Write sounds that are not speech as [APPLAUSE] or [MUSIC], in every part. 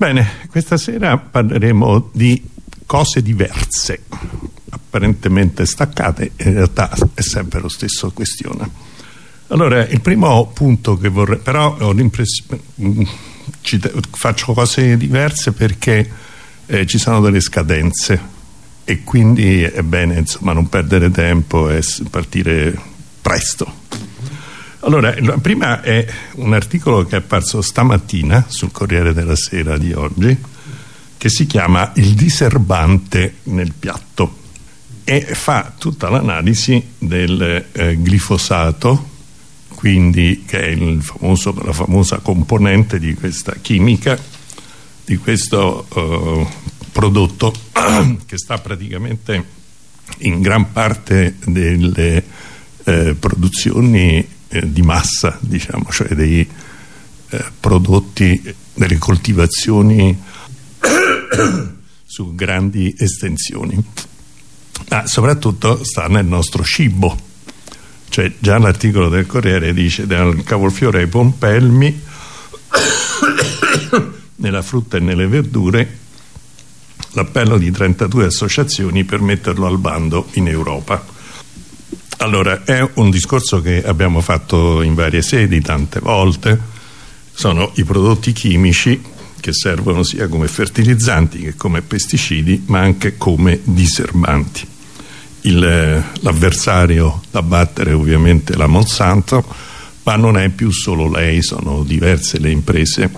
Bene, questa sera parleremo di cose diverse, apparentemente staccate, in realtà è sempre lo stesso questione. Allora, il primo punto che vorrei, però ho l'impressione, mm, faccio cose diverse perché eh, ci sono delle scadenze e quindi è bene insomma non perdere tempo e partire presto. Allora, prima è un articolo che è apparso stamattina sul Corriere della Sera di oggi che si chiama Il diserbante nel piatto e fa tutta l'analisi del eh, glifosato quindi che è famoso, la famosa componente di questa chimica di questo eh, prodotto [CLEARS THROAT] che sta praticamente in gran parte delle eh, produzioni eh, di massa, diciamo, cioè dei eh, prodotti, delle coltivazioni [COUGHS] su grandi estensioni. Ma soprattutto sta nel nostro cibo. Cioè già l'articolo del Corriere dice dal cavolfiore ai pompelmi [COUGHS] nella frutta e nelle verdure l'appello di 32 associazioni per metterlo al bando in Europa allora, è un discorso che abbiamo fatto in varie sedi tante volte, sono i prodotti chimici che servono sia come fertilizzanti che come pesticidi, ma anche come diserbanti. L'avversario da battere è ovviamente la Monsanto, ma non è più solo lei, sono diverse le imprese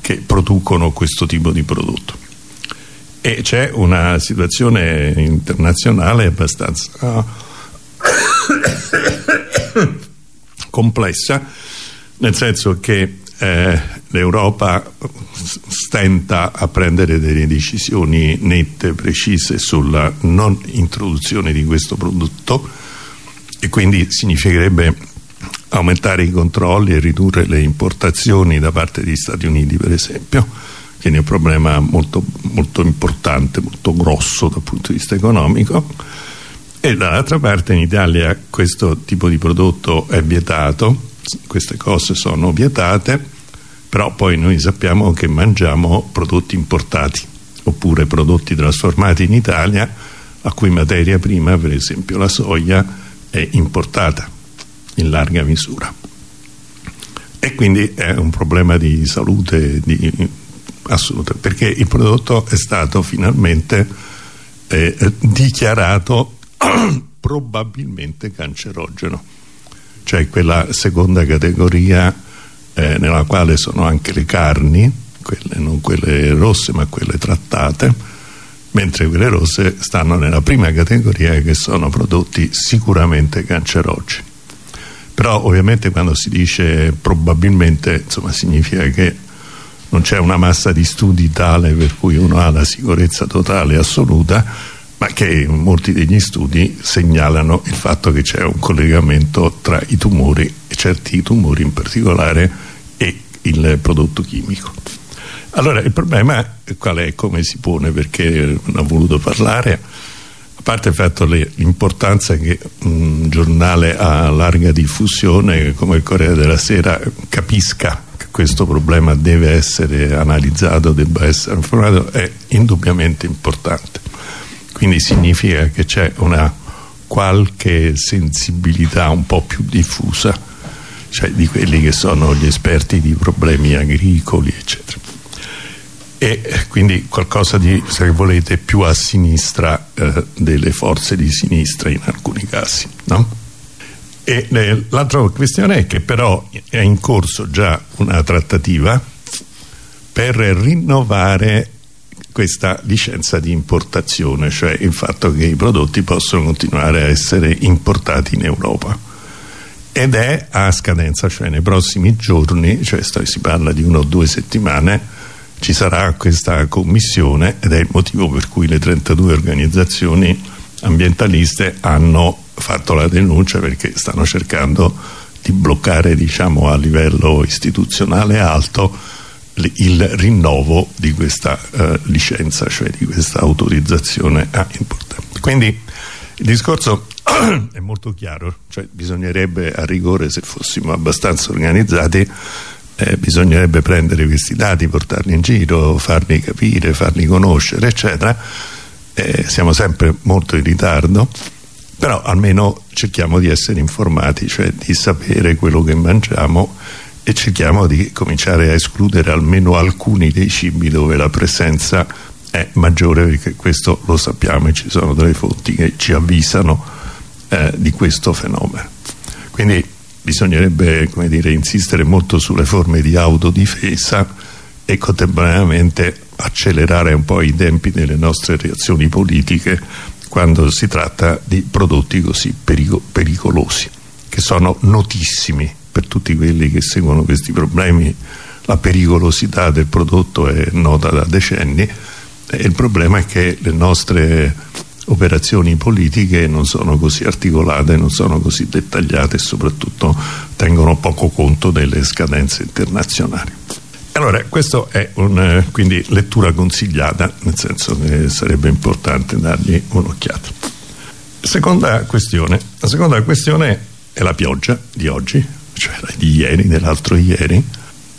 che producono questo tipo di prodotto. E c'è una situazione internazionale abbastanza complessa nel senso che eh, l'Europa stenta a prendere delle decisioni nette, precise sulla non introduzione di questo prodotto e quindi significherebbe aumentare i controlli e ridurre le importazioni da parte degli Stati Uniti per esempio quindi è un problema molto, molto importante, molto grosso dal punto di vista economico e dall'altra parte in Italia questo tipo di prodotto è vietato queste cose sono vietate però poi noi sappiamo che mangiamo prodotti importati oppure prodotti trasformati in Italia a cui materia prima per esempio la soia è importata in larga misura. E quindi è un problema di salute di, assoluta perché il prodotto è stato finalmente eh, dichiarato [CLEARS THROAT] probabilmente cancerogeno. Cioè quella seconda categoria eh, nella quale sono anche le carni quelle, non quelle rosse ma quelle trattate mentre quelle rosse stanno nella prima categoria che sono prodotti sicuramente cancerogeni. Però ovviamente quando si dice probabilmente insomma significa che non c'è una massa di studi tale per cui uno ha la sicurezza totale assoluta ma che molti degli studi segnalano il fatto che c'è un collegamento tra i tumori e certi tumori in particolare e il prodotto chimico. Allora il problema qual è? Come si pone? Perché non ho voluto parlare? A parte il fatto l'importanza che un giornale a larga diffusione come il Corriere della Sera capisca che questo problema deve essere analizzato debba essere informato è indubbiamente importante quindi significa che c'è una qualche sensibilità un po' più diffusa cioè di quelli che sono gli esperti di problemi agricoli eccetera e quindi qualcosa di se volete più a sinistra eh, delle forze di sinistra in alcuni casi no? e l'altra questione è che però è in corso già una trattativa per rinnovare questa licenza di importazione, cioè il fatto che i prodotti possono continuare a essere importati in Europa. Ed è a scadenza, cioè nei prossimi giorni, cioè si parla di una o due settimane, ci sarà questa commissione ed è il motivo per cui le 32 organizzazioni ambientaliste hanno fatto la denuncia perché stanno cercando di bloccare diciamo a livello istituzionale alto il rinnovo di questa uh, licenza, cioè di questa autorizzazione a importare. Quindi il discorso [CLEARS THROAT] è molto chiaro, cioè bisognerebbe a rigore, se fossimo abbastanza organizzati, eh, bisognerebbe prendere questi dati, portarli in giro, farli capire, farli conoscere, eccetera. Eh, siamo sempre molto in ritardo, però almeno cerchiamo di essere informati, cioè di sapere quello che mangiamo e cerchiamo di cominciare a escludere almeno alcuni dei cibi dove la presenza è maggiore perché questo lo sappiamo e ci sono delle fonti che ci avvisano eh, di questo fenomeno. Quindi bisognerebbe dire, insistere molto sulle forme di autodifesa e contemporaneamente accelerare un po' i tempi delle nostre reazioni politiche quando si tratta di prodotti così perico pericolosi che sono notissimi per tutti quelli che seguono questi problemi la pericolosità del prodotto è nota da decenni e il problema è che le nostre operazioni politiche non sono così articolate, non sono così dettagliate e soprattutto tengono poco conto delle scadenze internazionali. Allora, questa è una eh, quindi lettura consigliata, nel senso che sarebbe importante dargli un'occhiata. Seconda questione. La seconda questione è la pioggia di oggi, cioè di ieri, dell'altro ieri.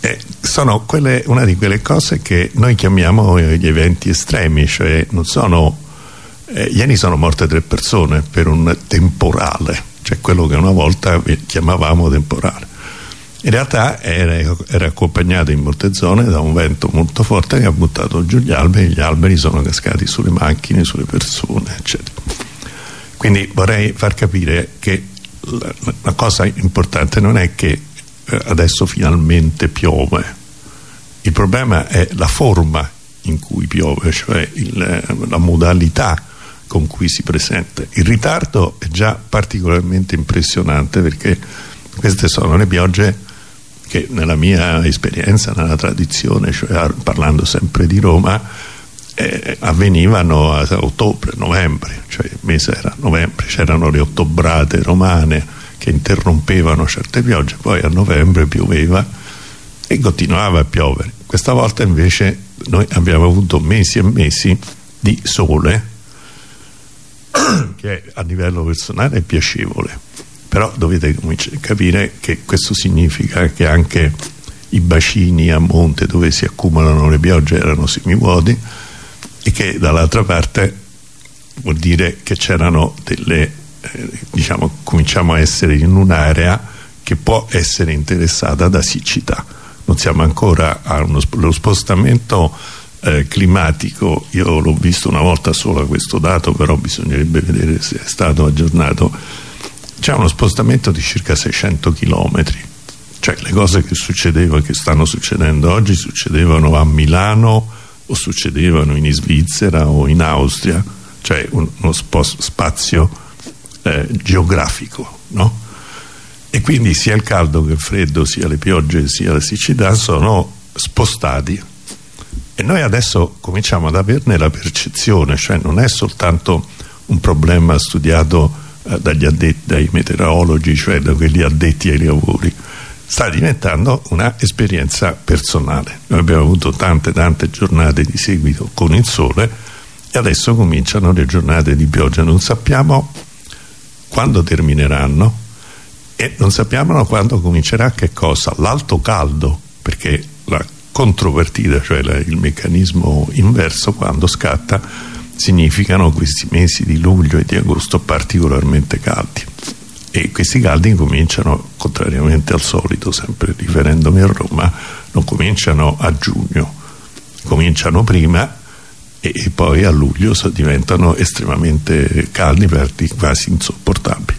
Eh, sono quelle, una di quelle cose che noi chiamiamo gli eventi estremi, cioè non sono eh, ieri sono morte tre persone per un temporale, cioè quello che una volta chiamavamo temporale. In realtà era, era, accompagnato in molte zone da un vento molto forte che ha buttato giù gli alberi, gli alberi sono cascati sulle macchine, sulle persone, eccetera. Quindi vorrei far capire che la, la cosa importante non è che eh, adesso finalmente piove, il problema è la forma in cui piove, cioè il, la modalità con cui si presenta. Il ritardo è già particolarmente impressionante perché queste sono le piogge che nella mia esperienza, nella tradizione, cioè parlando sempre di Roma, eh, avvenivano a ottobre, novembre, cioè il mese era novembre, c'erano le ottobrate romane che interrompevano certe piogge, poi a novembre pioveva e continuava a piovere. Questa volta invece noi abbiamo avuto mesi e mesi di sole che a livello personale è piacevole però dovete capire che questo significa che anche i bacini a monte dove si accumulano le piogge erano semivuoti e che dall'altra parte vuol dire che c'erano delle eh, diciamo cominciamo a essere in un'area che può essere interessata da siccità. Non siamo ancora allo spostamento eh, climatico io l'ho visto una volta sola questo dato però bisognerebbe vedere se è stato aggiornato. C'è uno spostamento di circa 600 km cioè le cose che succedevano che stanno succedendo oggi succedevano a Milano o succedevano in Svizzera o in Austria cioè uno spazio eh, geografico no? e quindi sia il caldo che il freddo sia le piogge sia la siccità sono spostati e noi adesso cominciamo ad averne la percezione, cioè non è soltanto un problema studiato eh, dagli addetti, dai meteorologi, cioè da quelli addetti ai lavori, sta diventando un'esperienza personale. Noi abbiamo avuto tante tante giornate di seguito con il sole e adesso cominciano le giornate di pioggia, non sappiamo quando termineranno e non sappiamo quando comincerà che cosa, l'alto caldo, perché la controvertita, cioè la, il meccanismo inverso quando scatta, significano questi mesi di luglio e di agosto particolarmente caldi e questi caldi cominciano, contrariamente al solito, sempre riferendomi a Roma, non cominciano a giugno, cominciano prima e, poi a luglio diventano estremamente caldi, quasi insopportabili.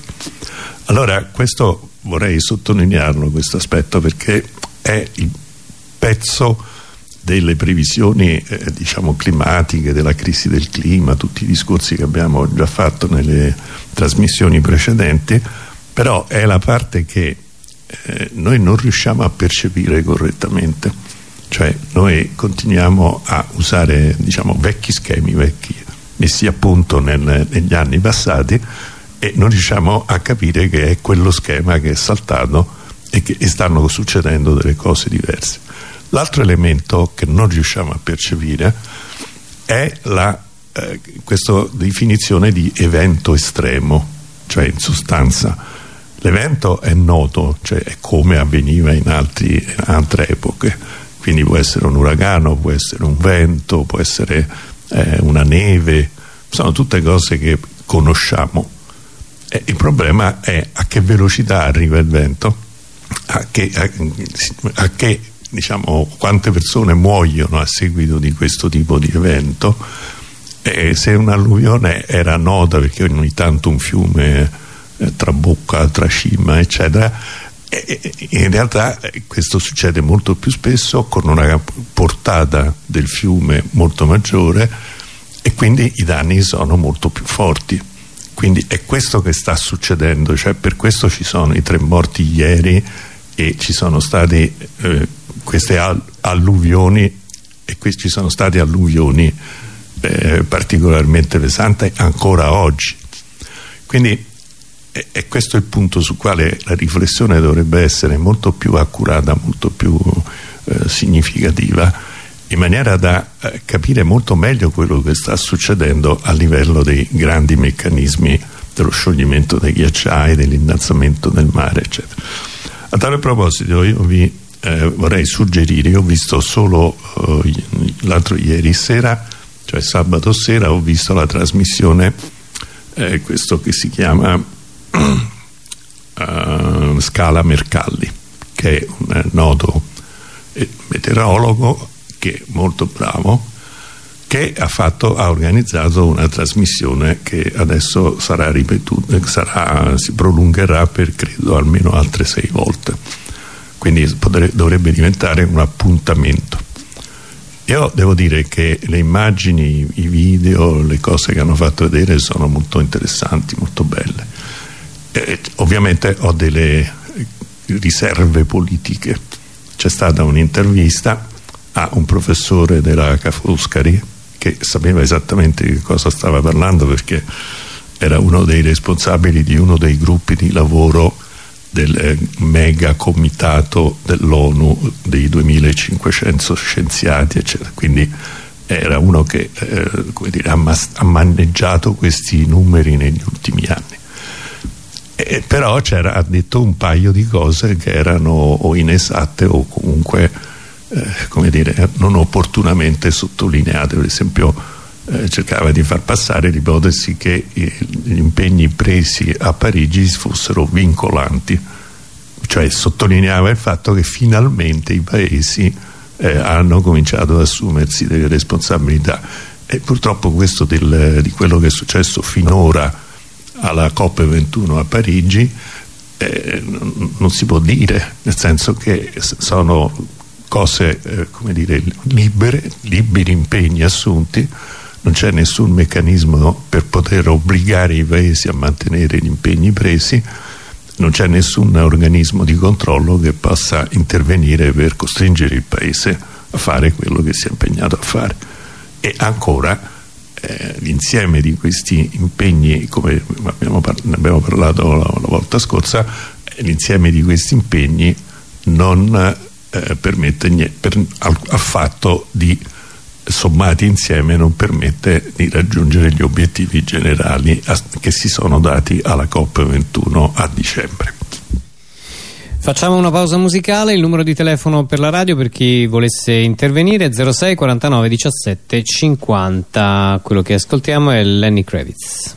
Allora questo vorrei sottolinearlo, questo aspetto, perché è il pezzo delle previsioni eh, diciamo climatiche, della crisi del clima, tutti i discorsi che abbiamo già fatto nelle trasmissioni precedenti, però è la parte che eh, noi non riusciamo a percepire correttamente, cioè noi continuiamo a usare diciamo vecchi schemi, vecchi messi a punto nel, negli anni passati e non riusciamo a capire che è quello schema che è saltato e che e stanno succedendo delle cose diverse. L'altro elemento che non riusciamo a percepire è la, eh, questa definizione di evento estremo, cioè in sostanza l'evento è noto cioè è come avveniva in, altri, in altre epoche. Quindi può essere un uragano può essere un vento può essere eh, una neve sono tutte cose che conosciamo. E il problema è a che velocità arriva il vento a che, a, a che diciamo, quante persone muoiono a seguito di questo tipo di evento. E se un'alluvione era nota perché ogni tanto un fiume eh, trabocca, tracima eccetera in realtà eh, questo succede molto più spesso con una portata del fiume molto maggiore e quindi i danni sono molto più forti. Quindi è questo che sta succedendo cioè per questo ci sono i tre morti ieri e ci sono state eh, queste alluvioni e qui ci sono state alluvioni eh, particolarmente pesanti ancora oggi. Quindi è, è, questo il punto su quale la riflessione dovrebbe essere molto più accurata molto più eh, significativa in maniera da eh, capire molto meglio quello che sta succedendo a livello dei grandi meccanismi dello scioglimento dei ghiacciai, dell'innalzamento del mare eccetera. A tale proposito io vi eh, vorrei suggerire, ho visto solo eh, l'altro ieri sera, cioè sabato sera, ho visto la trasmissione, eh, questo che si chiama uh, [CLEARS THROAT] Scala Mercalli, che è un noto eh, meteorologo che è molto bravo, che ha, fatto, ha, organizzato una trasmissione che adesso sarà ripetuta, sarà, si prolungherà per credo almeno altre sei volte quindi dovrebbe diventare un appuntamento. Io devo dire che le immagini, i video, le cose che hanno fatto vedere sono molto interessanti, molto belle. Eh, ovviamente ho delle riserve politiche. C'è stata un'intervista a un professore della Ca' che sapeva esattamente di cosa stava parlando perché era uno dei responsabili di uno dei gruppi di lavoro del eh, mega comitato dell'ONU dei 2500 scienziati eccetera. Quindi era uno che eh, dire, ha, maneggiato questi numeri negli ultimi anni. E, però ha detto un paio di cose che erano o inesatte o comunque eh, come dire, non opportunamente sottolineate, per esempio eh, cercava di far passare l'ipotesi che eh, gli impegni presi a Parigi fossero vincolanti, cioè sottolineava il fatto che finalmente i paesi eh, hanno cominciato ad assumersi delle responsabilità. E purtroppo questo del, di quello che è successo finora alla COP21 a Parigi eh, non, si può dire, nel senso che sono cose eh, come dire libere, liberi impegni assunti non c'è nessun meccanismo per poter obbligare i paesi a mantenere gli impegni presi non c'è nessun organismo di controllo che possa intervenire per costringere il paese a fare quello che si è impegnato a fare. E ancora eh, l'insieme di questi impegni come abbiamo ne abbiamo parlato la, la volta scorsa l'insieme di questi impegni non eh, permette per, affatto di sommati insieme non permette di raggiungere gli obiettivi generali che si sono dati alla COP21 a dicembre. Facciamo una pausa musicale, il numero di telefono per la radio per chi volesse intervenire è 06 49 17 50, quello che ascoltiamo è Lenny Kravitz.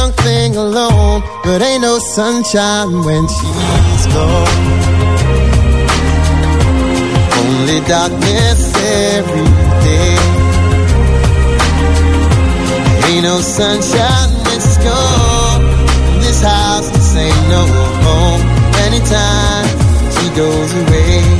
young thing alone, but ain't no sunshine when she's gone. Only darkness every day. Ain't no sunshine when she's gone. This house just ain't no home. Anytime she goes away.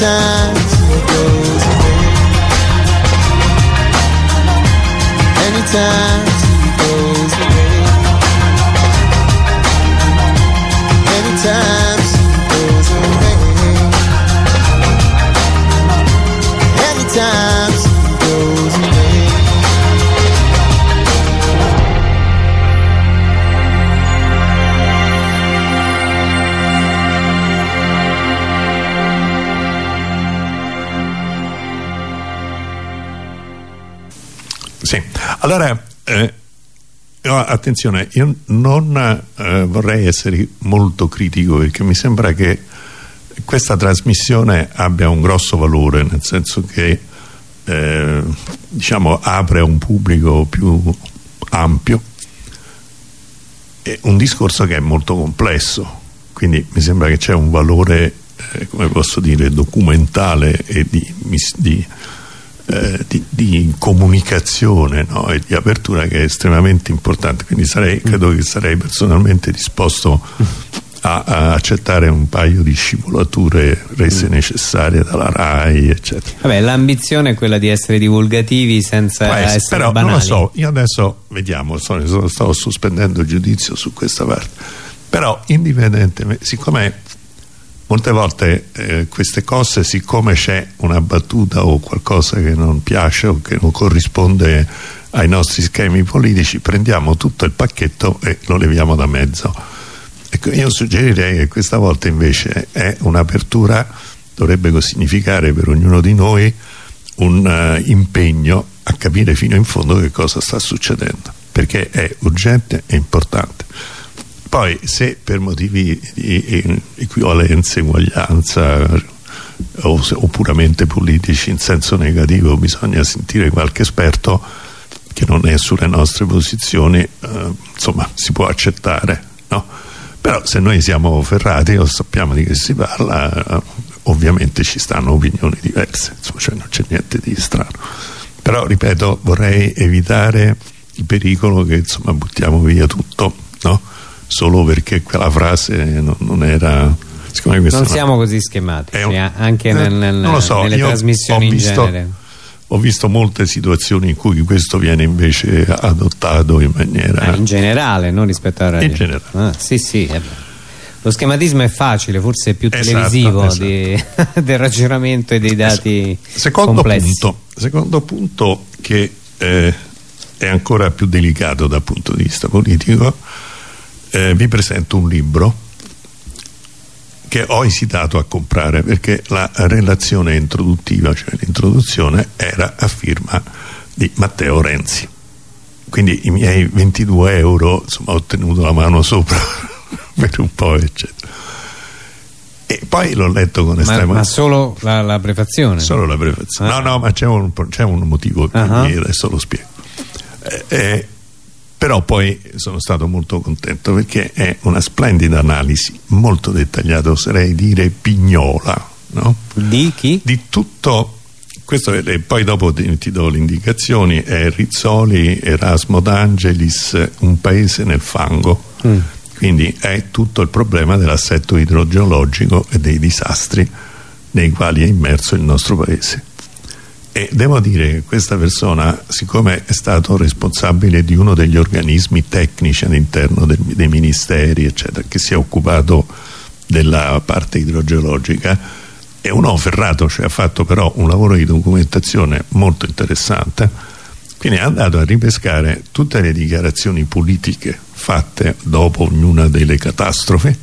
She goes away. Anytime allora eh, io- attenzione, io non eh, vorrei essere molto critico perché mi sembra che questa trasmissione abbia un grosso valore, nel senso che eh, diciamo apre a un pubblico più ampio. È un discorso che è molto complesso, quindi mi sembra che c'è un valore, eh, come posso dire, documentale e di, di, eh, di- di comunicazione no? e di apertura che è estremamente importante. Quindi sarei, credo che sarei personalmente disposto a, a accettare un paio di scivolature rese necessarie dalla RAI, eccetera. Vabbè, l'ambizione è quella di essere divulgativi senza Può essere, essere però banali. non lo so, io adesso vediamo, sto, sto- sto sospendendo il giudizio su questa parte. Però indipendentemente, siccome molte volte eh, queste cose, siccome c'è una battuta o qualcosa che non piace o che non corrisponde ai nostri schemi politici, prendiamo tutto il pacchetto e lo leviamo da mezzo. Ecco, io suggerirei che questa volta invece è un'apertura, dovrebbe significare per ognuno di noi un eh, impegno a capire fino in fondo che cosa sta succedendo, perché è urgente e importante. Poi se per motivi di equivalenza, uguaglianza o, o puramente politici in senso negativo bisogna sentire qualche esperto che non è sulle nostre posizioni, eh, insomma si può accettare, no? Però se noi siamo ferrati o sappiamo di che si parla, eh, ovviamente ci stanno opinioni diverse, insomma, cioè non c'è niente di strano. Però ripeto, vorrei evitare il pericolo che insomma buttiamo via tutto, no? Solo perché quella frase non, non era. Non è una- siamo così schematici, un- eh, anche nel- nel- non lo so, nelle io trasmissioni ho in visto- genere. Ho visto molte situazioni in cui questo viene invece adottato in maniera. Ah, in generale, non rispetto alla radio. In generale. Ah, sì, sì. eh. Lo schematismo è facile, forse è più Esatto, televisivo esatto. di- [LAUGHS] del ragionamento e dei dati Secondo complessi. punto, secondo punto che eh, è ancora più delicato dal punto di vista politico, eh, vi presento un libro che ho esitato a comprare perché la relazione introduttiva, cioè l'introduzione, era a firma di Matteo Renzi. Quindi i miei 22 euro, insomma, ho tenuto la mano sopra [LAUGHS] per un po', eccetera. E poi l'ho letto con estrema... Ma, ma solo la, la, prefazione? Solo la prefazione. Ah. No, no, ma c'è un, un, motivo, uh -huh. adesso lo spiego. Eh, eh, però poi sono stato molto contento perché è una splendida analisi molto dettagliata oserei dire pignola no? di chi? di tutto questo è, poi dopo ti, ti do le indicazioni è Rizzoli, Erasmo d'Angelis un paese nel fango mm. quindi è tutto il problema dell'assetto idrogeologico e dei disastri nei quali è immerso il nostro paese e devo dire che questa persona, siccome è stato responsabile di uno degli organismi tecnici all'interno dei ministeri, eccetera, che si è occupato della parte idrogeologica, è un uomo ferrato, cioè ha fatto però un lavoro di documentazione molto interessante, quindi è andato a ripescare tutte le dichiarazioni politiche fatte dopo ognuna delle catastrofi,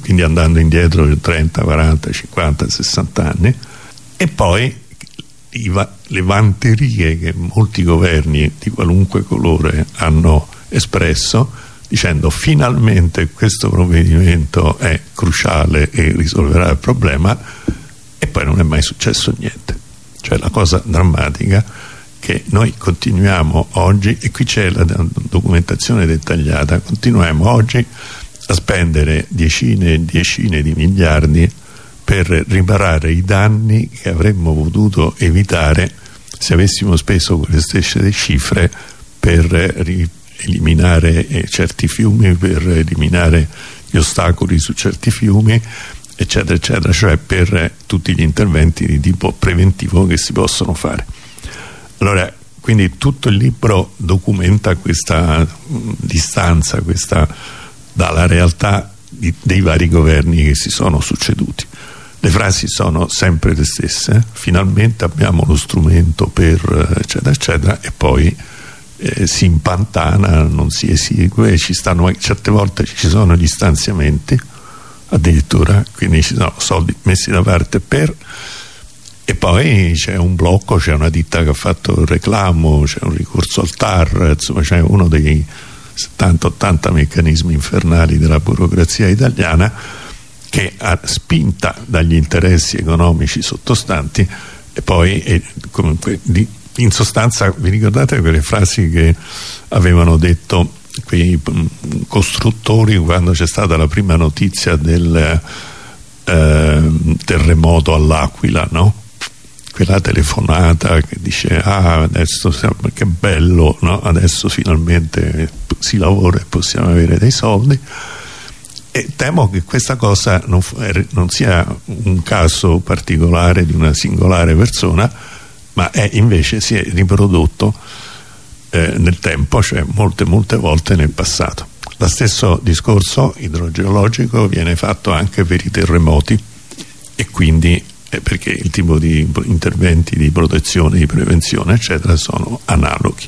quindi andando indietro di 30, 40, 50, 60 anni, e poi le vanterie che molti governi di qualunque colore hanno espresso dicendo finalmente questo provvedimento è cruciale e risolverà il problema e poi non è mai successo niente. Cioè la cosa drammatica che noi continuiamo oggi e qui c'è la documentazione dettagliata continuiamo oggi a spendere decine e decine di miliardi per riparare i danni che avremmo potuto evitare se avessimo speso quelle stesse cifre per eliminare eh, certi fiumi, per eliminare gli ostacoli su certi fiumi eccetera eccetera, cioè per tutti gli interventi di tipo preventivo che si possono fare. Allora, quindi tutto il libro documenta questa mh, distanza, questa dalla realtà di, dei vari governi che si sono succeduti le frasi sono sempre le stesse. Finalmente abbiamo lo strumento per eccetera eccetera e poi eh, si impantana non si esegue ci stanno, certe volte ci sono gli stanziamenti addirittura quindi ci sono soldi messi da parte per e poi c'è un blocco, c'è una ditta che ha fatto il reclamo, c'è un ricorso al TAR, insomma c'è uno dei 70-80 meccanismi infernali della burocrazia italiana che ha spinta dagli interessi economici sottostanti e poi e comunque di, in sostanza vi ricordate quelle frasi che avevano detto quei mm, costruttori quando c'è stata la prima notizia del eh, terremoto all'Aquila no? quella telefonata che dice ah adesso che bello no? adesso finalmente si lavora e possiamo avere dei soldi e temo che questa cosa non, non, sia un caso particolare di una singolare persona ma è, invece si è riprodotto eh, nel tempo cioè molte molte volte nel passato. Lo stesso discorso idrogeologico viene fatto anche per i terremoti e quindi eh, perché il tipo di interventi di protezione, di prevenzione eccetera sono analoghi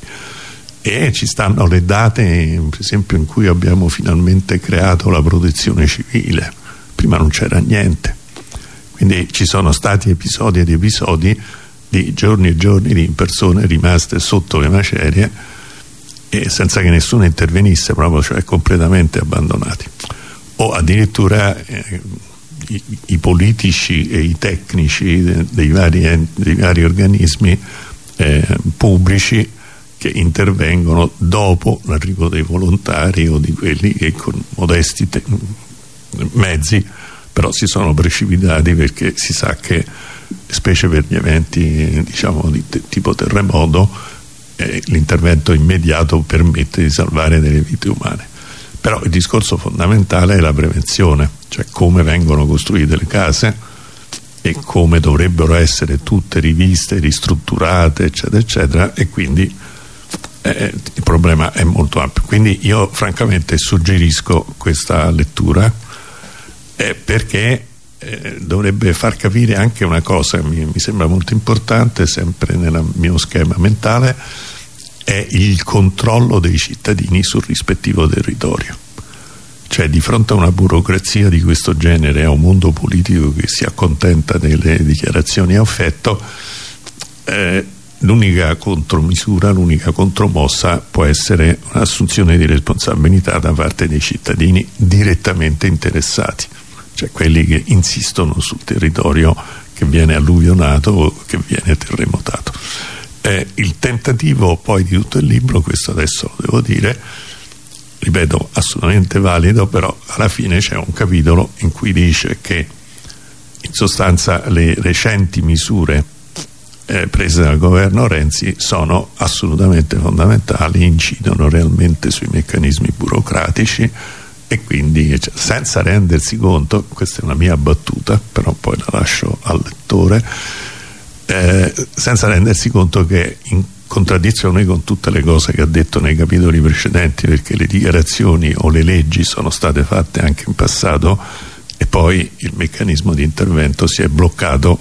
e ci stanno le date per esempio in cui abbiamo finalmente creato la protezione civile. Prima non c'era niente. Quindi ci sono stati episodi ed episodi di giorni e giorni di persone rimaste sotto le macerie e senza che nessuno intervenisse proprio cioè completamente abbandonati. O addirittura eh, i, i, politici e i tecnici de, dei, vari, dei, vari, organismi eh, pubblici che intervengono dopo l'arrivo dei volontari o di quelli che con modesti mezzi però si sono precipitati perché si sa che specie per gli eventi diciamo di tipo terremoto eh, l'intervento immediato permette di salvare delle vite umane. Però il discorso fondamentale è la prevenzione cioè come vengono costruite le case e come dovrebbero essere tutte riviste, ristrutturate eccetera eccetera e quindi eh, il problema è molto ampio. Quindi io francamente suggerisco questa lettura eh, perché eh, dovrebbe far capire anche una cosa mi, mi sembra molto importante sempre nel mio schema mentale è il controllo dei cittadini sul rispettivo territorio. Cioè di fronte a una burocrazia di questo genere a un mondo politico che si accontenta delle dichiarazioni a affetto eh, l'unica contromisura, l'unica contromossa può essere un'assunzione di responsabilità da parte dei cittadini direttamente interessati cioè quelli che insistono sul territorio che viene alluvionato o che viene terremotato. Eh, il tentativo poi di tutto il libro questo adesso lo devo dire ripeto assolutamente valido però alla fine c'è un capitolo in cui dice che in sostanza le recenti misure eh, prese dal governo Renzi sono assolutamente fondamentali incidono realmente sui meccanismi burocratici e quindi cioè, senza rendersi conto questa è una mia battuta però poi la lascio al lettore eh, senza rendersi conto che in contraddizione con tutte le cose che ha detto nei capitoli precedenti perché le dichiarazioni o le leggi sono state fatte anche in passato e poi il meccanismo di intervento si è bloccato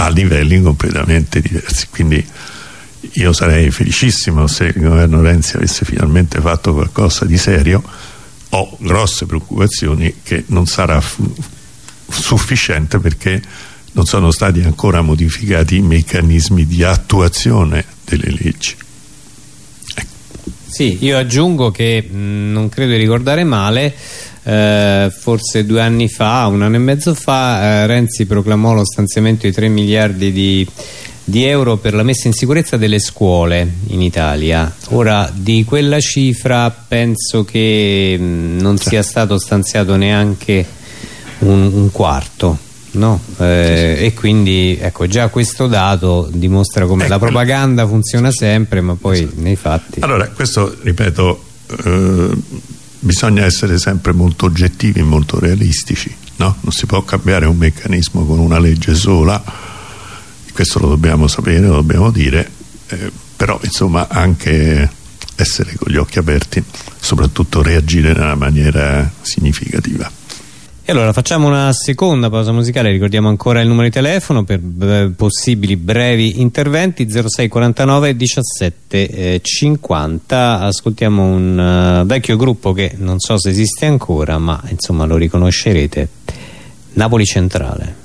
a livelli completamente diversi quindi io sarei felicissimo se il governo Renzi avesse finalmente fatto qualcosa di serio ho grosse preoccupazioni che non sarà sufficiente perché non sono stati ancora modificati i meccanismi di attuazione delle leggi. Ecco. Sì, io aggiungo che mh, non credo di ricordare male eh, forse due anni fa, un anno e mezzo fa eh, Renzi proclamò lo stanziamento di 3 miliardi di, di euro per la messa in sicurezza delle scuole in Italia ora di quella cifra penso che mh, non sia stato stanziato neanche un, un quarto no? Eh, e quindi ecco già questo dato dimostra come ecco. la propaganda funziona sempre ma poi esatto. nei fatti allora questo ripeto eh, bisogna essere sempre molto oggettivi molto realistici no? non si può cambiare un meccanismo con una legge sola questo lo dobbiamo sapere, lo dobbiamo dire eh, però insomma anche essere con gli occhi aperti soprattutto reagire nella maniera significativa e allora facciamo una seconda pausa musicale, ricordiamo ancora il numero di telefono per eh, possibili brevi interventi 0649 17 eh, 50. Ascoltiamo un uh, vecchio gruppo che non so se esiste ancora, ma insomma lo riconoscerete. Napoli Centrale.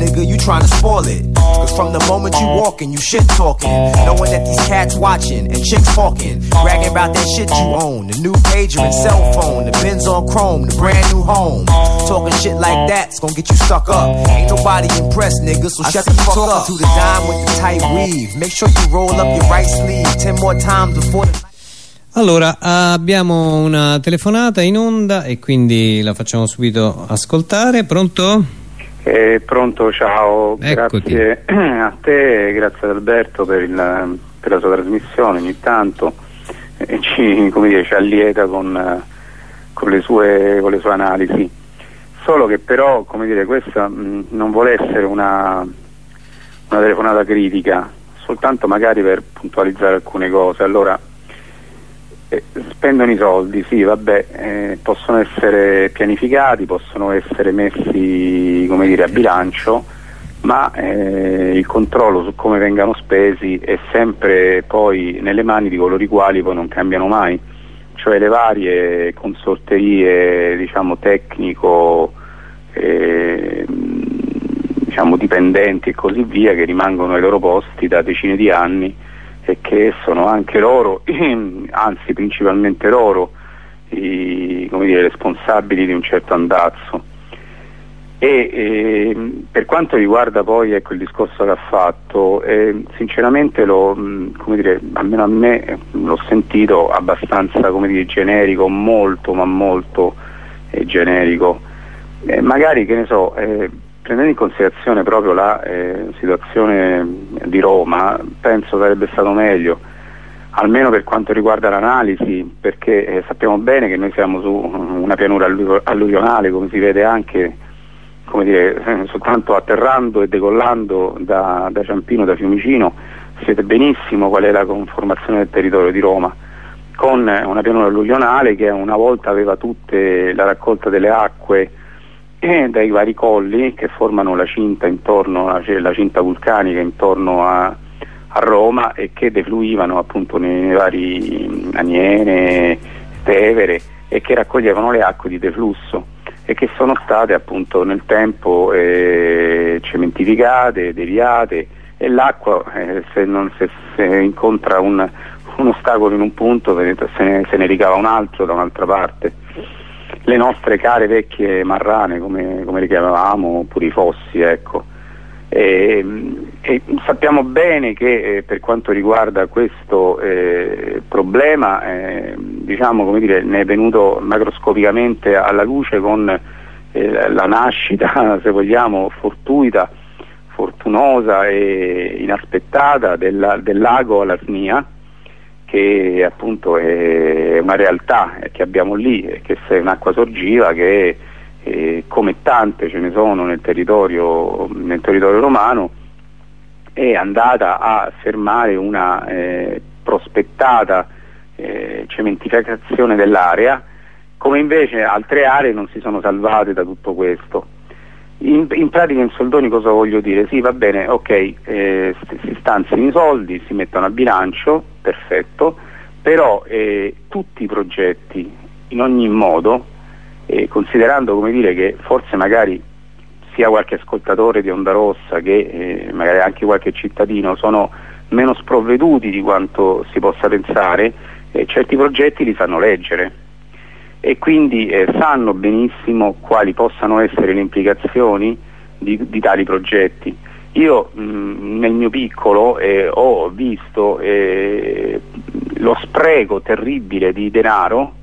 Nigga. You trying to spoil it. Cause from the moment you walking, you shit talking. Knowing that these cats watching and chicks talking. Bragging about that shit you own. The new pager and cell phone, the Benz on chrome, the brand new home. Talking shit like that's gonna get you stuck up. Ain't nobody impressed, nigga, so shut the fuck up. to the dime with the tight weave. Make sure you roll up your right sleeve ten more times before the Allora, abbiamo una telefonata in onda e quindi la facciamo subito ascoltare. Pronto? Eh, pronto, ciao, Eccoti. grazie [CLEARS THROAT] a te grazie ad Alberto per, il- per la sua trasmissione ogni tanto e ci, come dire, ci allieta con, con le sue, con le sue analisi. Solo che però, come dire, questa mh, non vuole essere una, una telefonata critica, soltanto magari per puntualizzare alcune cose. Allora, eh, spendono i soldi, sì, vabbè, eh, possono essere pianificati, possono essere messi dire, a bilancio, ma eh, il controllo su come vengano spesi è sempre poi nelle mani di coloro i quali poi non cambiano mai, cioè le varie consorterie diciamo, tecnico, eh, diciamo, dipendenti e così via che rimangono ai loro posti da decine di anni e che sono anche loro, [CLEARS THROAT] anzi principalmente loro, i dire, responsabili di un certo andazzo. E ehm, per quanto riguarda poi ecco, il discorso che ha fatto, eh, sinceramente lo, dire, almeno a me eh, l'ho sentito abbastanza dire, generico, molto ma molto eh, generico. Eh, magari che ne so, eh, prendendo in considerazione proprio la eh, situazione di Roma, penso sarebbe stato meglio, almeno per quanto riguarda l'analisi, perché eh, sappiamo bene che noi siamo su una pianura allu- alluvionale, come si vede anche dire, eh, soltanto atterrando e decollando da, da Ciampino, da Fiumicino, sapete benissimo qual è la conformazione del territorio di Roma, con una pianura alluvionale che una volta aveva tutta la raccolta delle acque eh, dai vari colli che formano la cinta intorno, cioè la cinta vulcanica intorno a, a Roma e che defluivano appunto nei, nei vari Aniene, Tevere e che raccoglievano le acque di deflusso e che sono state appunto nel tempo eh, cementificate, deviate e l'acqua eh, se, se- se incontra un, un ostacolo in un punto se ne- se ne ricava un altro da un'altra parte. Le nostre care vecchie marrane come, come le chiamavamo, oppure i fossi, ecco. E, e sappiamo bene che eh, per quanto riguarda questo eh, problema eh, diciamo, dire, ne è venuto macroscopicamente alla luce con eh, la nascita, [LAUGHS] se vogliamo, fortuita, fortunosa e inaspettata della- del lago Alasnia che appunto è una realtà che abbiamo lì, che è un'acqua sorgiva che eh, come tante ce ne sono nel territorio, nel territorio romano, è andata a fermare una eh, prospettata eh, cementificazione dell'area, come invece altre aree non si sono salvate da tutto questo. In, in, pratica in soldoni cosa voglio dire? Sì, va bene, ok, eh, si stanziano i soldi, si mettono a bilancio, perfetto, però eh, tutti i progetti in ogni modo, eh, considerando come dire che forse magari sia qualche ascoltatore di Onda Rossa che eh, magari anche qualche cittadino sono meno sprovveduti di quanto si possa pensare, eh, certi progetti li fanno leggere e quindi eh, sanno benissimo quali possano essere le implicazioni di, di tali progetti. Io mh, nel mio piccolo eh, ho visto eh, lo spreco terribile di denaro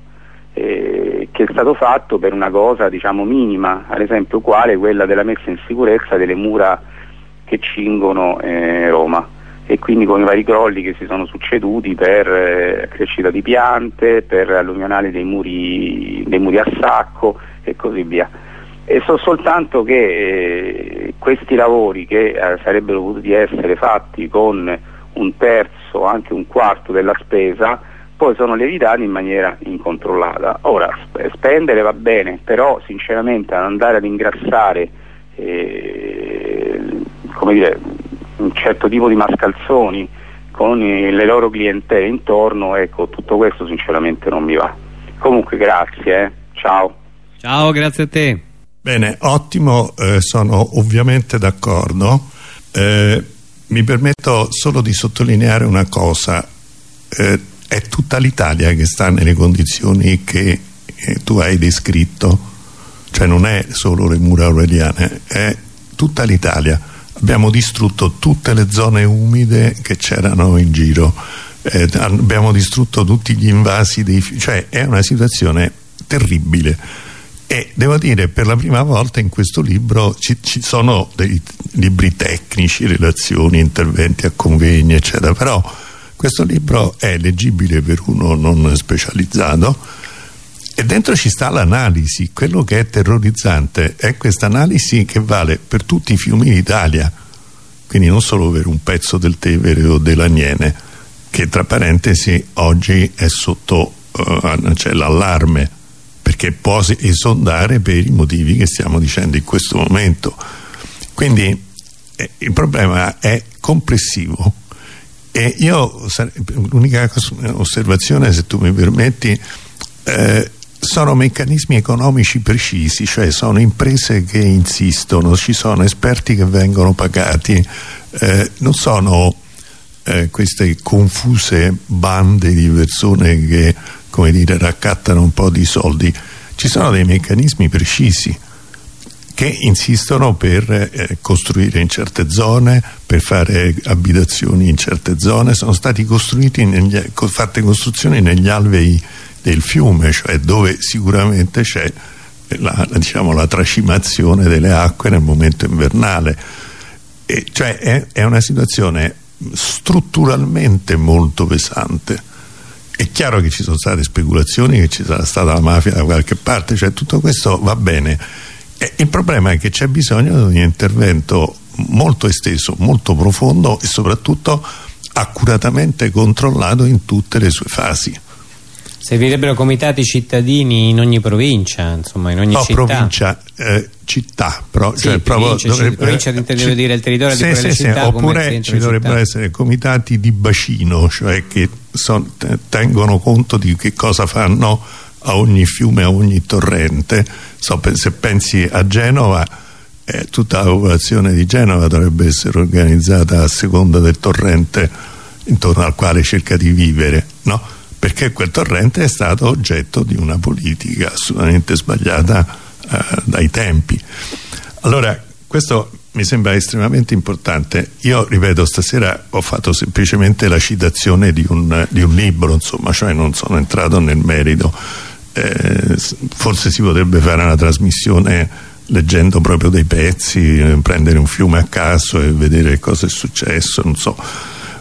eh, che è stato fatto per una cosa diciamo minima, ad esempio quale quella della messa in sicurezza delle mura che cingono eh, Roma e quindi con i vari crolli che si sono succeduti per eh, crescita di piante, per alluvionale dei muri, dei muri a sacco e così via. E so soltanto che eh, questi lavori che eh, sarebbero potuti essere fatti con un terzo, anche un quarto della spesa, poi sono lievitati in maniera incontrollata. Ora, spendere va bene, però sinceramente andare ad ingrassare eh, dire, un certo tipo di mascalzoni con le loro clientele intorno, ecco, tutto questo sinceramente non mi va. Comunque grazie, eh. ciao. Ciao, grazie a te. Bene, ottimo, eh, sono ovviamente d'accordo. Eh, mi permetto solo di sottolineare una cosa. Eh, è tutta l'Italia che sta nelle condizioni che eh, tu hai descritto, cioè non è solo le mura aureliane, è tutta l'Italia abbiamo distrutto tutte le zone umide che c'erano in giro eh, abbiamo distrutto tutti gli invasi dei cioè è una situazione terribile e devo dire per la prima volta in questo libro ci, ci sono dei libri tecnici, relazioni, interventi a convegni eccetera però questo libro è leggibile per uno non specializzato e dentro ci sta l'analisi, quello che è terrorizzante è questa analisi che vale per tutti i fiumi d'Italia, quindi non solo per un pezzo del Tevere o dell'Aniene, che tra parentesi oggi è sotto uh, c'è l'allarme, perché può esondare per i motivi che stiamo dicendo in questo momento. Quindi eh, il problema è complessivo e io l'unica osservazione se tu mi permetti eh, sono meccanismi economici precisi, cioè sono imprese che insistono, ci sono esperti che vengono pagati, eh, non sono eh, queste confuse bande di persone che come dire, raccattano un po' di soldi, ci sono dei meccanismi precisi che insistono per eh, costruire in certe zone, per fare abitazioni in certe zone, sono negli, fatte costruzioni negli alvei del fiume, cioè dove sicuramente c'è la, diciamo, la, tracimazione delle acque nel momento invernale. E cioè è, è una situazione strutturalmente molto pesante. È chiaro che ci sono state speculazioni, che ci sarà stata la mafia da qualche parte, cioè tutto questo va bene. E il problema è che c'è bisogno di un intervento molto esteso, molto profondo e soprattutto accuratamente controllato in tutte le sue fasi. Servirebbero comitati cittadini in ogni provincia, insomma, in ogni no, città. provincia, eh, città, però, sì, cioè, provincia, dovrebbe, provincia intendevo dire il territorio sì, di quelle sì, città sì, oppure ci dovrebbero città. essere comitati di bacino, cioè che son, tengono conto di che cosa fanno a ogni fiume, a ogni torrente. So, se pensi a Genova, eh, tutta la popolazione di Genova dovrebbe essere organizzata a seconda del torrente intorno al quale cerca di vivere, no? perché quel torrente è stato oggetto di una politica assolutamente sbagliata eh, dai tempi. Allora, questo mi sembra estremamente importante. Io, ripeto, stasera ho fatto semplicemente la citazione di un, di un libro, insomma, cioè non sono entrato nel merito. Eh, forse si potrebbe fare una trasmissione leggendo proprio dei pezzi, eh, prendere un fiume a caso e vedere cosa è successo, non so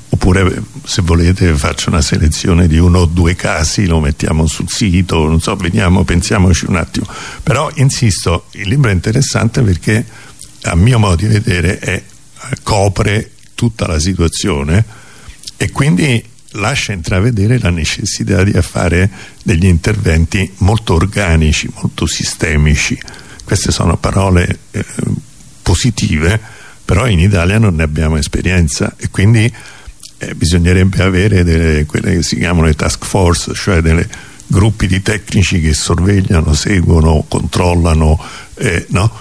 oppure se volete faccio una selezione di uno o due casi lo mettiamo sul sito non so vediamo pensiamoci un attimo però insisto il libro è interessante perché a mio modo di vedere è, copre tutta la situazione e quindi lascia intravedere la necessità di fare degli interventi molto organici, molto sistemici queste sono parole eh, positive però in Italia non ne abbiamo esperienza e quindi eh, bisognerebbe avere delle, quelle che si chiamano le task force, cioè dei gruppi di tecnici che sorvegliano, seguono, controllano, eh, no?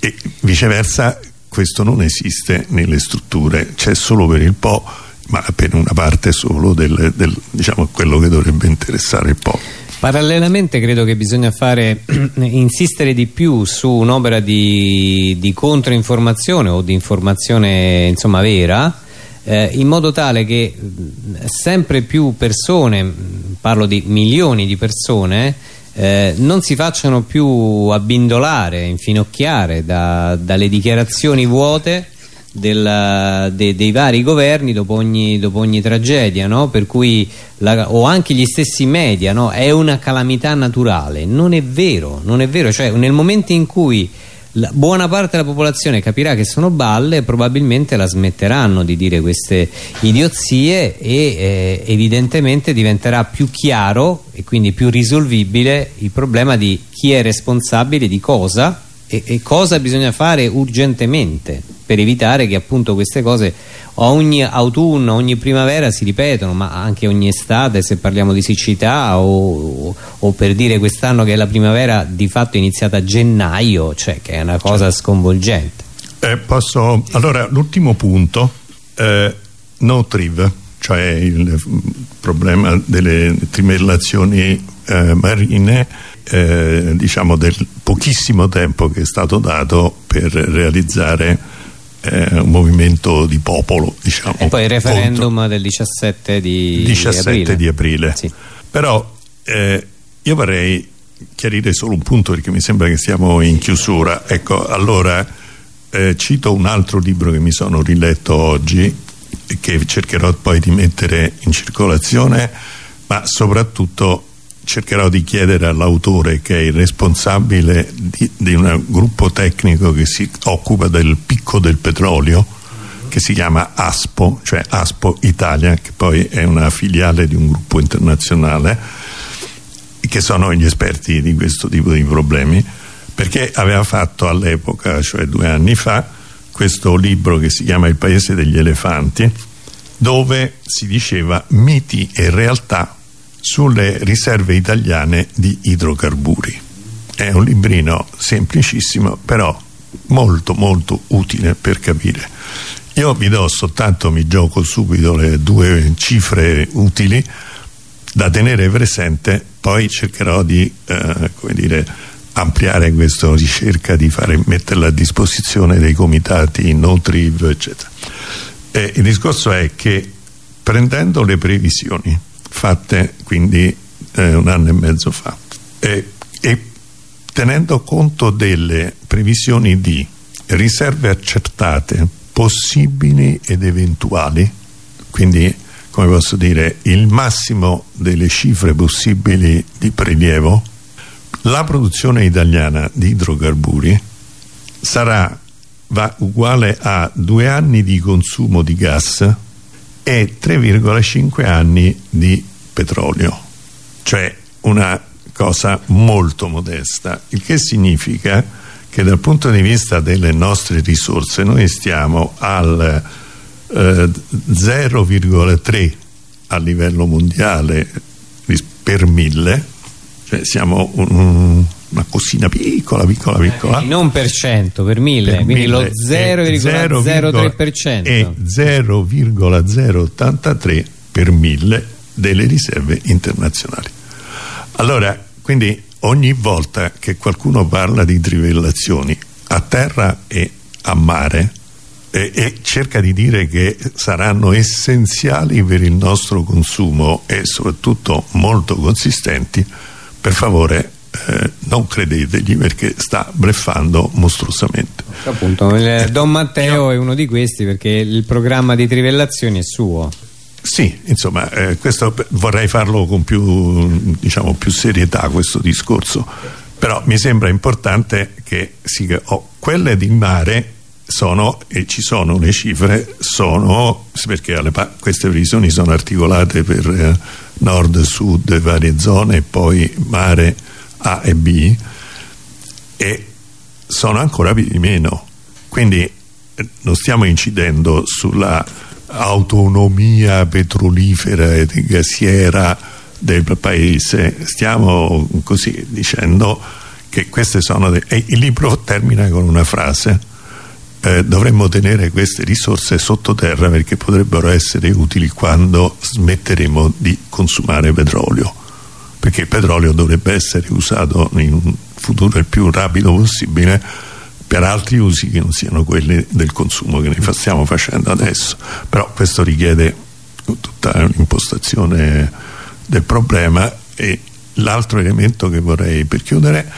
E viceversa questo non esiste nelle strutture, c'è solo per il Po, ma per una parte solo del, del diciamo, quello che dovrebbe interessare il Po. Parallelamente credo che bisogna fare [CLEARS THROAT] insistere di più su un'opera di, di controinformazione o di informazione insomma vera eh, in modo tale che sempre più persone, parlo di milioni di persone, eh, non si facciano più abbindolare, infinocchiare da, dalle dichiarazioni vuote del, de, dei vari governi dopo ogni, dopo ogni tragedia, no? la, o anche gli stessi media, no? è una calamità naturale. Non è vero, non è vero, cioè nel momento in cui la buona parte della popolazione capirà che sono balle probabilmente la smetteranno di dire queste idiozie e eh, evidentemente diventerà più chiaro e quindi più risolvibile il problema di chi è responsabile di cosa e, e cosa bisogna fare urgentemente per evitare che appunto queste cose ogni autunno, ogni primavera si ripetono ma anche ogni estate se parliamo di siccità o, o per dire quest'anno che la primavera di fatto è iniziata a gennaio cioè che è una cosa certo. sconvolgente eh, posso, allora l'ultimo punto eh, no triv cioè il problema delle trimellazioni eh, marine eh, diciamo del pochissimo tempo che è stato dato per realizzare eh, un movimento di popolo diciamo, e poi il referendum contro... del 17 di 17 aprile, di aprile. Sì. però eh, io vorrei chiarire solo un punto perché mi sembra che siamo in chiusura ecco allora eh, cito un altro libro che mi sono riletto oggi che cercherò poi di mettere in circolazione ma soprattutto cercherò di chiedere all'autore che è il responsabile di, di, un gruppo tecnico che si occupa del picco del petrolio che si chiama ASPO, cioè ASPO Italia che poi è una filiale di un gruppo internazionale che sono gli esperti di questo tipo di problemi perché aveva fatto all'epoca, cioè due anni fa questo libro che si chiama Il paese degli elefanti dove si diceva miti e realtà sulle riserve italiane di idrocarburi. È un librino semplicissimo, però molto molto utile per capire. Io vi do soltanto, mi gioco subito le due cifre utili da tenere presente, poi cercherò di, eh, come dire, ampliare questa ricerca, di fare, metterla a disposizione dei comitati no triv, eccetera. E il discorso è che prendendo le previsioni fatte quindi eh, un anno e mezzo fa. E, e tenendo conto delle previsioni di riserve accertate possibili ed eventuali quindi come posso dire il massimo delle cifre possibili di prelievo la produzione italiana di idrocarburi sarà va uguale a due anni di consumo di gas e 3,5 anni di petrolio. Cioè una cosa molto modesta il che significa che dal punto di vista delle nostre risorse noi stiamo al eh, 0,3 a livello mondiale per mille cioè siamo un, una cosina piccola, piccola, piccola. Eh, non per cento, per mille, per quindi mille, lo 0,03% e 0,083 per mille delle riserve internazionali. Allora, quindi ogni volta che qualcuno parla di trivellazioni a terra e a mare e, e, cerca di dire che saranno essenziali per il nostro consumo e soprattutto molto consistenti per favore eh, non credetegli perché sta bleffando mostruosamente. Appunto Don Matteo è uno di questi perché il programma di trivellazioni è suo. Sì, insomma, eh, questo vorrei farlo con più, diciamo, più serietà questo discorso, però mi sembra importante che sì, oh, quelle di mare sono, e ci sono le cifre, sono, perché queste previsioni sono articolate per eh, nord, sud, varie zone e poi mare A e B, e sono ancora di meno. Quindi eh, non stiamo incidendo sulla autonomia petrolifera e gassiera del paese stiamo così dicendo che queste sono e il libro termina con una frase eh, dovremmo tenere queste risorse sottoterra perché potrebbero essere utili quando smetteremo di consumare petrolio perché il petrolio dovrebbe essere usato in un futuro il più rapido possibile per altri usi che non siano quelli del consumo che ne stiamo facendo adesso. Però questo richiede tutta l'impostazione del problema e l'altro elemento che vorrei per chiudere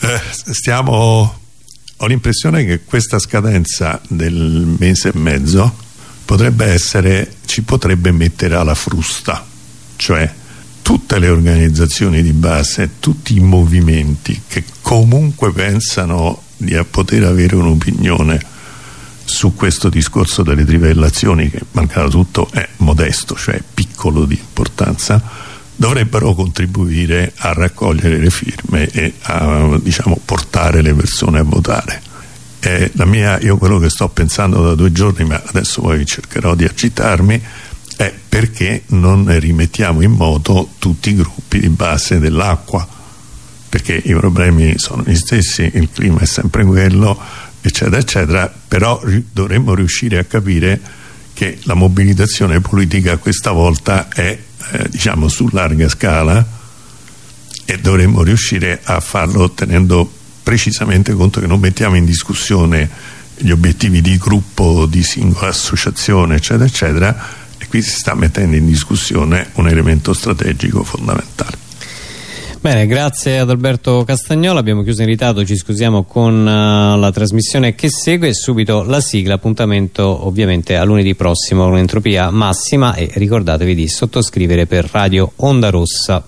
eh, stiamo ho l'impressione che questa scadenza del mese e mezzo potrebbe essere ci potrebbe mettere alla frusta cioè tutte le organizzazioni di base tutti i movimenti che comunque pensano di poter avere un'opinione su questo discorso delle trivellazioni che malgrado tutto è modesto, cioè piccolo di importanza dovrebbero contribuire a raccogliere le firme e a diciamo, portare le persone a votare. Eh, mia, io quello che sto pensando da due giorni ma adesso poi cercherò di agitarmi è perché non rimettiamo in moto tutti i gruppi di base dell'acqua perché i problemi sono gli stessi, il clima è sempre quello, eccetera, eccetera, però dovremmo riuscire a capire che la mobilitazione politica questa volta è eh, diciamo su larga scala e dovremmo riuscire a farlo tenendo precisamente conto che non mettiamo in discussione gli obiettivi di gruppo, di singola associazione, eccetera, eccetera, e qui si sta mettendo in discussione un elemento strategico fondamentale. Bene, grazie ad Alberto Castagnola, abbiamo chiuso in ritardo, ci scusiamo con uh, la trasmissione che segue. Subito la sigla, appuntamento ovviamente a lunedì prossimo, un'entropia massima e ricordatevi di sottoscrivere per Radio Onda Rossa